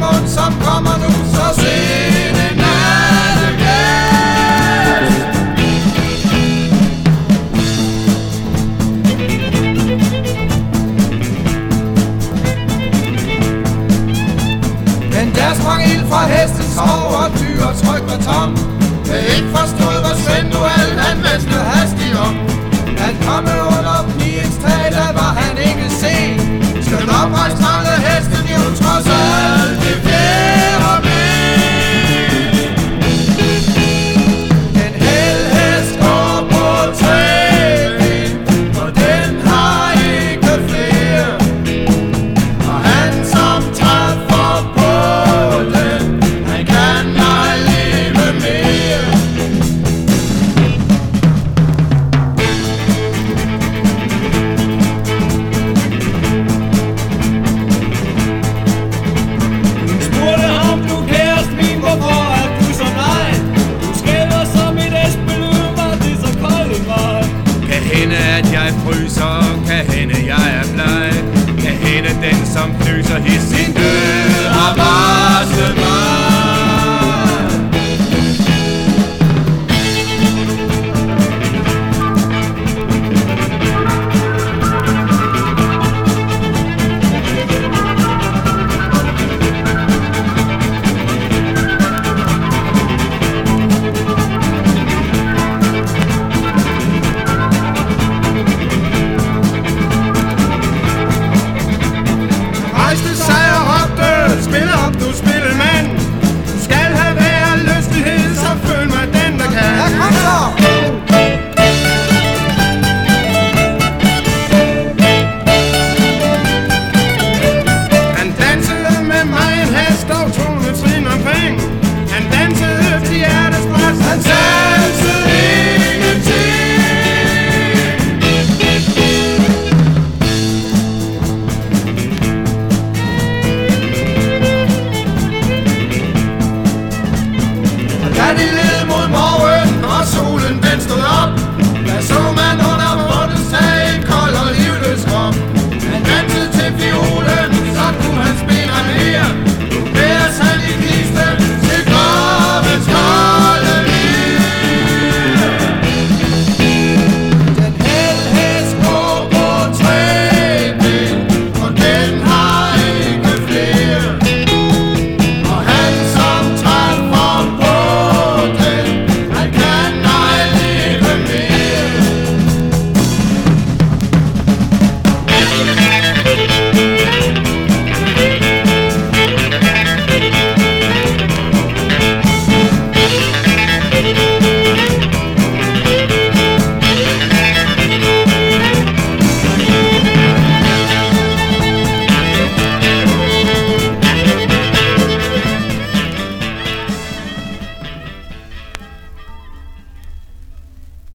Raimund, som kommer nu, så se det nattegast. Men der sprang ild fra hestens hår, og dyret tryk var tom. Jeg ikke forstod, hvad Svend nu alt han vidste havde. jeg fryser Kan hende jeg er bleg. Kan hende den som fnyser i sin død har bare